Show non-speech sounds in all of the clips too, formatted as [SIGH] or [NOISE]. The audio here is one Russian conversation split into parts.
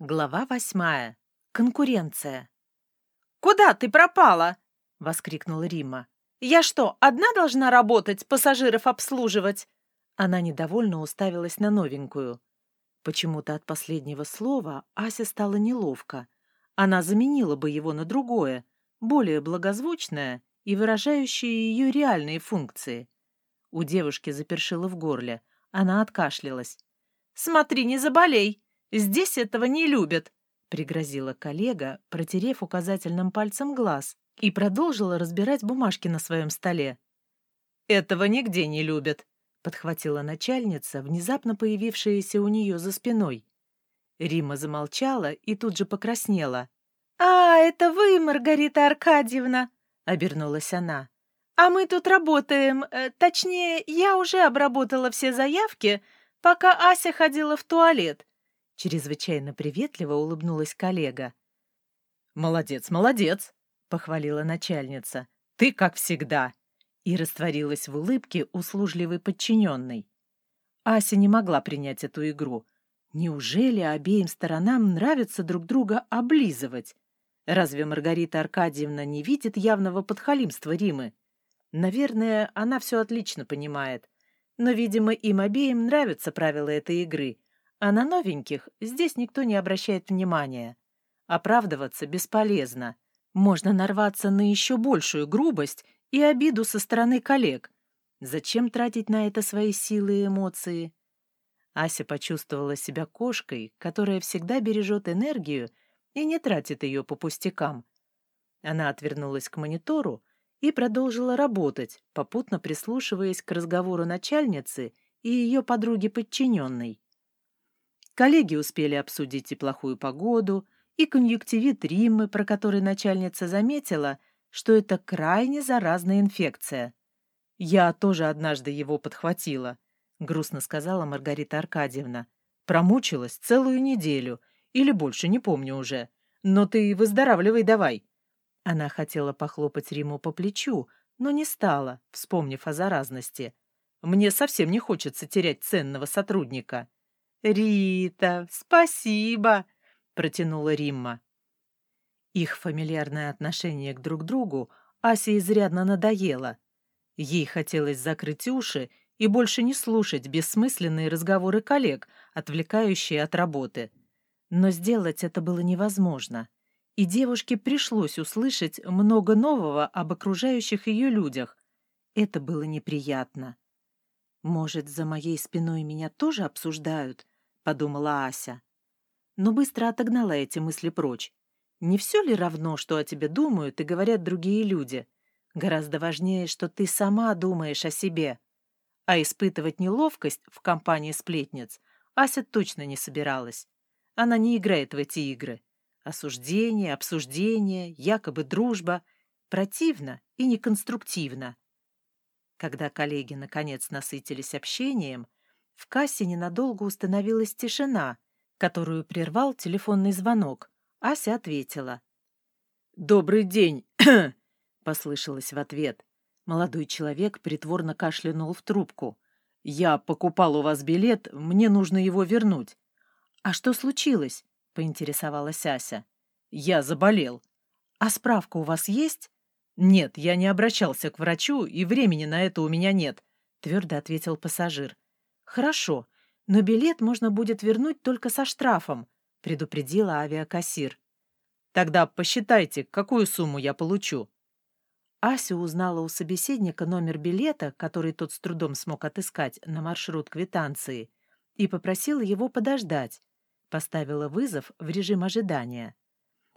Глава восьмая. Конкуренция. «Куда ты пропала?» — воскликнула Римма. «Я что, одна должна работать, пассажиров обслуживать?» Она недовольно уставилась на новенькую. Почему-то от последнего слова Ася стала неловко. Она заменила бы его на другое, более благозвучное и выражающее ее реальные функции. У девушки запершило в горле. Она откашлялась. «Смотри, не заболей!» Здесь этого не любят», — пригрозила коллега, протерев указательным пальцем глаз, и продолжила разбирать бумажки на своем столе. «Этого нигде не любят», — подхватила начальница, внезапно появившаяся у нее за спиной. Рима замолчала и тут же покраснела. «А, это вы, Маргарита Аркадьевна!» — обернулась она. «А мы тут работаем. Э, точнее, я уже обработала все заявки, пока Ася ходила в туалет. Чрезвычайно приветливо улыбнулась коллега. «Молодец, молодец!» — похвалила начальница. «Ты как всегда!» И растворилась в улыбке услужливой подчиненной. Ася не могла принять эту игру. Неужели обеим сторонам нравится друг друга облизывать? Разве Маргарита Аркадьевна не видит явного подхалимства Римы? Наверное, она все отлично понимает. Но, видимо, им обеим нравятся правила этой игры — а на новеньких здесь никто не обращает внимания. Оправдываться бесполезно. Можно нарваться на еще большую грубость и обиду со стороны коллег. Зачем тратить на это свои силы и эмоции? Ася почувствовала себя кошкой, которая всегда бережет энергию и не тратит ее по пустякам. Она отвернулась к монитору и продолжила работать, попутно прислушиваясь к разговору начальницы и ее подруги-подчиненной. Коллеги успели обсудить и плохую погоду, и конъюнктивит Риммы, про который начальница заметила, что это крайне заразная инфекция. «Я тоже однажды его подхватила», — грустно сказала Маргарита Аркадьевна. «Промучилась целую неделю, или больше, не помню уже. Но ты выздоравливай давай». Она хотела похлопать Риму по плечу, но не стала, вспомнив о заразности. «Мне совсем не хочется терять ценного сотрудника». «Рита, спасибо!» — протянула Римма. Их фамильярное отношение к друг другу Асе изрядно надоело. Ей хотелось закрыть уши и больше не слушать бессмысленные разговоры коллег, отвлекающие от работы. Но сделать это было невозможно, и девушке пришлось услышать много нового об окружающих ее людях. Это было неприятно. «Может, за моей спиной меня тоже обсуждают?» — подумала Ася. Но быстро отогнала эти мысли прочь. Не все ли равно, что о тебе думают и говорят другие люди? Гораздо важнее, что ты сама думаешь о себе. А испытывать неловкость в компании сплетниц Ася точно не собиралась. Она не играет в эти игры. Осуждение, обсуждение, якобы дружба — противно и неконструктивно. Когда коллеги наконец насытились общением, в кассе ненадолго установилась тишина, которую прервал телефонный звонок. Ася ответила. «Добрый день!» [CLEARS THROAT] — послышалось в ответ. Молодой человек притворно кашлянул в трубку. «Я покупал у вас билет, мне нужно его вернуть». «А что случилось?» — поинтересовалась Ася. «Я заболел». «А справка у вас есть?» «Нет, я не обращался к врачу, и времени на это у меня нет», — твердо ответил пассажир. «Хорошо, но билет можно будет вернуть только со штрафом», — предупредила авиакассир. «Тогда посчитайте, какую сумму я получу». Ася узнала у собеседника номер билета, который тот с трудом смог отыскать на маршрут квитанции, и попросила его подождать. Поставила вызов в режим ожидания.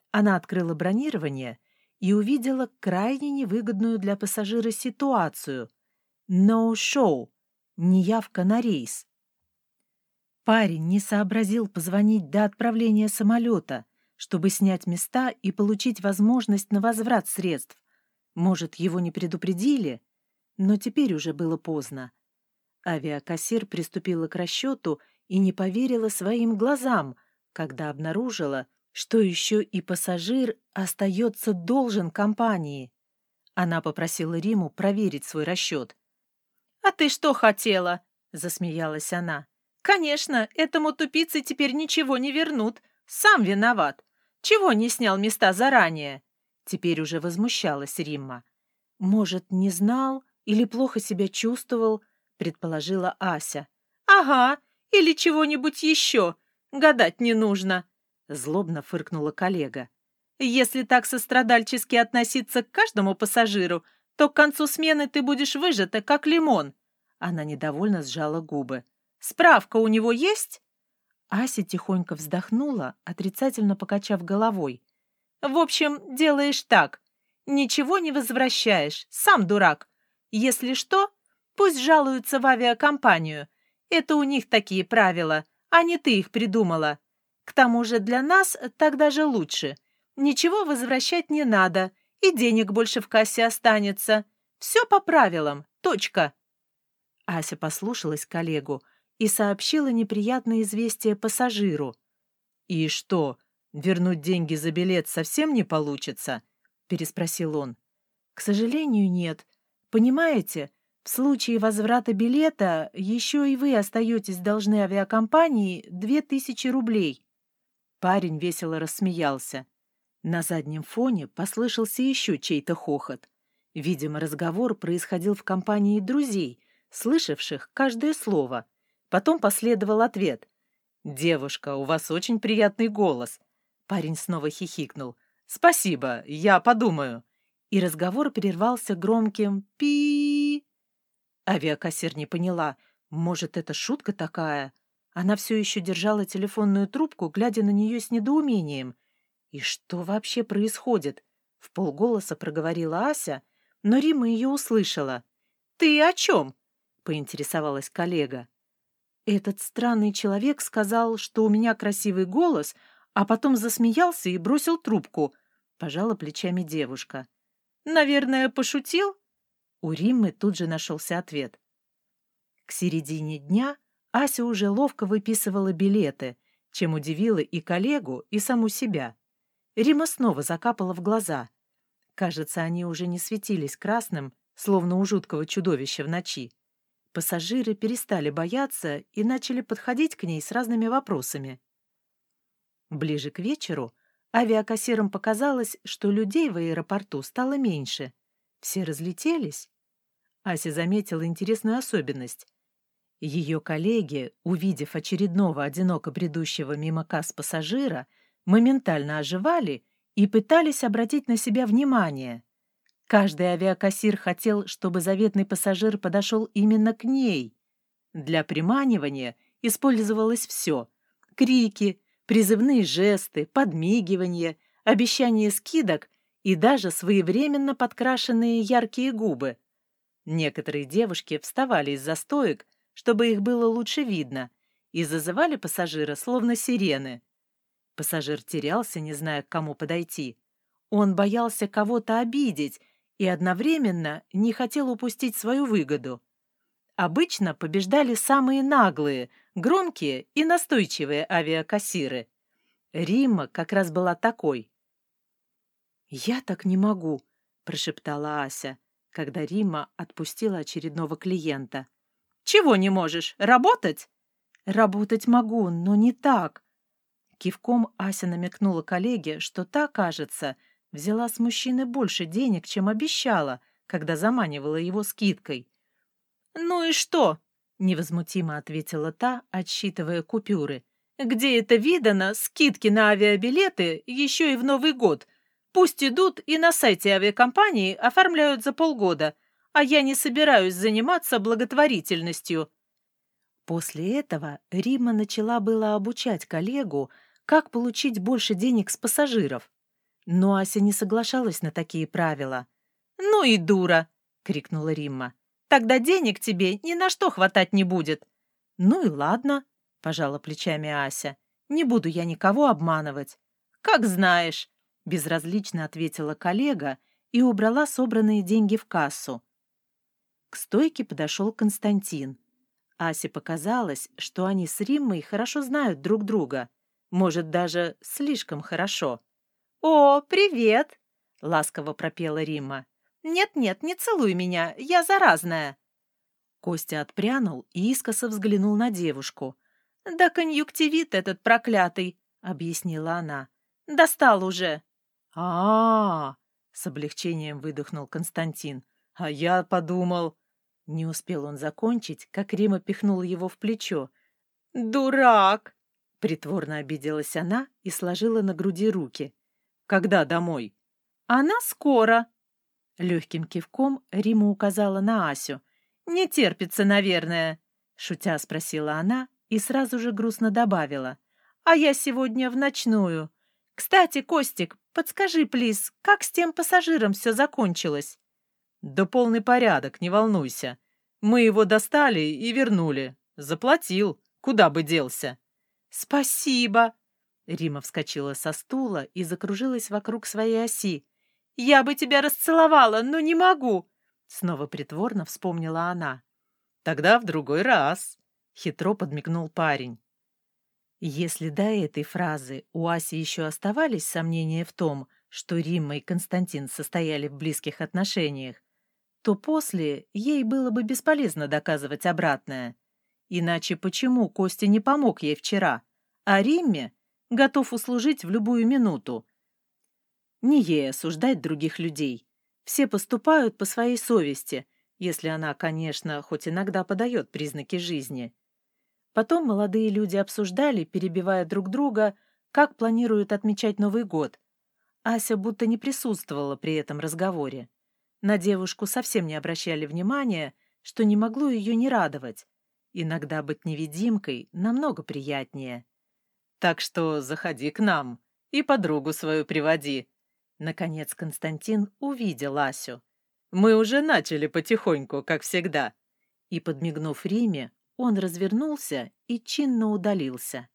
Она открыла бронирование — и увидела крайне невыгодную для пассажира ситуацию. No-show, неявка на рейс. Парень не сообразил позвонить до отправления самолета, чтобы снять места и получить возможность на возврат средств. Может, его не предупредили? Но теперь уже было поздно. Авиакассир приступила к расчету и не поверила своим глазам, когда обнаружила, что еще и пассажир остается должен компании. Она попросила Риму проверить свой расчет. «А ты что хотела?» — засмеялась она. «Конечно, этому тупице теперь ничего не вернут. Сам виноват. Чего не снял места заранее? Теперь уже возмущалась Римма. Может, не знал или плохо себя чувствовал, предположила Ася. Ага, или чего-нибудь еще. Гадать не нужно. Злобно фыркнула коллега. Если так сострадальчески относиться к каждому пассажиру, то к концу смены ты будешь выжата, как лимон. Она недовольно сжала губы. Справка у него есть? Ася тихонько вздохнула, отрицательно покачав головой. В общем, делаешь так. Ничего не возвращаешь, сам дурак. Если что, пусть жалуются в авиакомпанию. Это у них такие правила, а не ты их придумала. К тому же для нас так даже лучше. Ничего возвращать не надо, и денег больше в кассе останется. Все по правилам. Точка. Ася послушалась коллегу и сообщила неприятное известие пассажиру. «И что, вернуть деньги за билет совсем не получится?» — переспросил он. «К сожалению, нет. Понимаете, в случае возврата билета еще и вы остаетесь должны авиакомпании две тысячи рублей». Парень весело рассмеялся. На заднем фоне послышался еще чей-то хохот. Видимо, разговор происходил в компании друзей, слышавших каждое слово. Потом последовал ответ. «Девушка, у вас очень приятный голос». Парень снова хихикнул. «Спасибо, я подумаю». И разговор прервался громким пи Авиакассир не поняла. Может, это шутка такая? Она все еще держала телефонную трубку, глядя на нее с недоумением. «И что вообще происходит?» — в полголоса проговорила Ася, но Рима ее услышала. «Ты о чем?» — поинтересовалась коллега. «Этот странный человек сказал, что у меня красивый голос, а потом засмеялся и бросил трубку», — пожала плечами девушка. «Наверное, пошутил?» У Риммы тут же нашелся ответ. К середине дня Ася уже ловко выписывала билеты, чем удивила и коллегу, и саму себя. Рима снова закапала в глаза. Кажется, они уже не светились красным, словно у жуткого чудовища в ночи. Пассажиры перестали бояться и начали подходить к ней с разными вопросами. Ближе к вечеру авиакассирам показалось, что людей в аэропорту стало меньше. Все разлетелись. Ася заметила интересную особенность. Ее коллеги, увидев очередного одиноко бредущего мимо касс пассажира, моментально оживали и пытались обратить на себя внимание. Каждый авиакассир хотел, чтобы заветный пассажир подошел именно к ней. Для приманивания использовалось все — крики, призывные жесты, подмигивания, обещание скидок и даже своевременно подкрашенные яркие губы. Некоторые девушки вставали из-за стоек, чтобы их было лучше видно, и зазывали пассажира словно сирены. Пассажир терялся, не зная, к кому подойти. Он боялся кого-то обидеть и одновременно не хотел упустить свою выгоду. Обычно побеждали самые наглые, громкие и настойчивые авиакассиры. Римма как раз была такой. «Я так не могу», — прошептала Ася, когда Римма отпустила очередного клиента. «Чего не можешь? Работать?» «Работать могу, но не так. Кивком Ася намекнула коллеге, что та, кажется, взяла с мужчины больше денег, чем обещала, когда заманивала его скидкой. «Ну и что?» — невозмутимо ответила та, отсчитывая купюры. «Где это видано, скидки на авиабилеты еще и в Новый год? Пусть идут и на сайте авиакомпании оформляют за полгода, а я не собираюсь заниматься благотворительностью». После этого Рима начала было обучать коллегу, как получить больше денег с пассажиров. Но Ася не соглашалась на такие правила. «Ну и дура!» — крикнула Римма. «Тогда денег тебе ни на что хватать не будет». «Ну и ладно», — пожала плечами Ася. «Не буду я никого обманывать». «Как знаешь», — безразлично ответила коллега и убрала собранные деньги в кассу. К стойке подошел Константин. Асе показалось, что они с Риммой хорошо знают друг друга — может, даже слишком хорошо. «О, привет!» — ласково пропела Римма. «Нет-нет, не целуй меня, я заразная!» Костя отпрянул и искоса взглянул на девушку. «Да конъюнктивит этот проклятый! — объяснила она. «Достал уже!» а, -а, -а с облегчением выдохнул Константин. «А я подумал...» Не успел он закончить, как Рима пихнула его в плечо. «Дурак!» Притворно обиделась она и сложила на груди руки. «Когда домой?» «Она скоро!» Легким кивком Рима указала на Асю. «Не терпится, наверное», — шутя спросила она и сразу же грустно добавила. «А я сегодня в ночную. Кстати, Костик, подскажи, плиз, как с тем пассажиром все закончилось?» «Да полный порядок, не волнуйся. Мы его достали и вернули. Заплатил. Куда бы делся?» «Спасибо!» Рима вскочила со стула и закружилась вокруг своей оси. «Я бы тебя расцеловала, но не могу!» Снова притворно вспомнила она. «Тогда в другой раз!» — хитро подмигнул парень. Если до этой фразы у Аси еще оставались сомнения в том, что Римма и Константин состояли в близких отношениях, то после ей было бы бесполезно доказывать обратное. Иначе почему Костя не помог ей вчера, а Римме готов услужить в любую минуту? Не ей осуждать других людей. Все поступают по своей совести, если она, конечно, хоть иногда подает признаки жизни. Потом молодые люди обсуждали, перебивая друг друга, как планируют отмечать Новый год. Ася будто не присутствовала при этом разговоре. На девушку совсем не обращали внимания, что не могло ее не радовать. Иногда быть невидимкой намного приятнее. Так что заходи к нам и подругу свою приводи. Наконец Константин увидел Асю. Мы уже начали потихоньку, как всегда. И, подмигнув Риме, он развернулся и чинно удалился.